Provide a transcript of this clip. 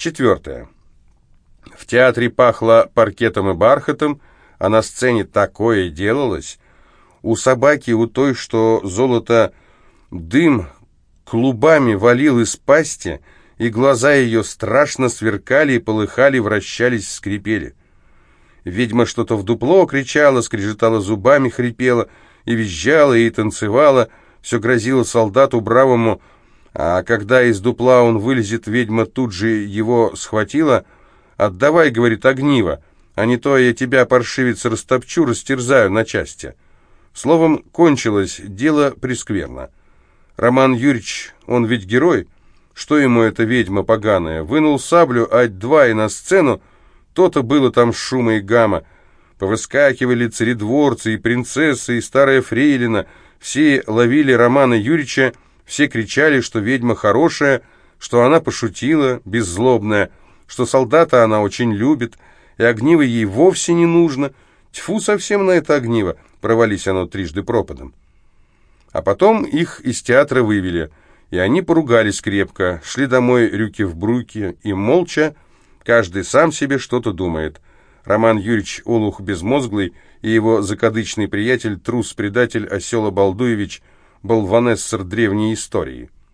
Четвертое. В театре пахло паркетом и бархатом, а на сцене такое делалось. У собаки, у той, что золото дым клубами валил из пасти, и глаза ее страшно сверкали и полыхали, вращались, скрипели. Ведьма что-то в дупло кричала, скрежетала зубами, хрипела, и визжала, и танцевала, все грозило солдату бравому, а когда из дупла он вылезет, ведьма тут же его схватила. «Отдавай, — говорит, — огниво, а не то я тебя, паршивец, растопчу, растерзаю на части». Словом, кончилось дело прескверно. Роман Юрьевич, он ведь герой. Что ему эта ведьма поганая? Вынул саблю, ать-два и на сцену. То-то было там шума и гамма. Повыскакивали царедворцы и принцессы, и старая фрейлина. Все ловили Романа Юрьевича, все кричали, что ведьма хорошая, что она пошутила, беззлобная, что солдата она очень любит, и огниво ей вовсе не нужно. Тьфу совсем на это огниво, провались оно трижды пропадом. А потом их из театра вывели, и они поругались крепко, шли домой рюки в бруки, и молча, каждый сам себе что-то думает. Роман Юрьевич Олух Безмозглый и его закадычный приятель, трус-предатель Осела Балдуевич, болванессер древней истории.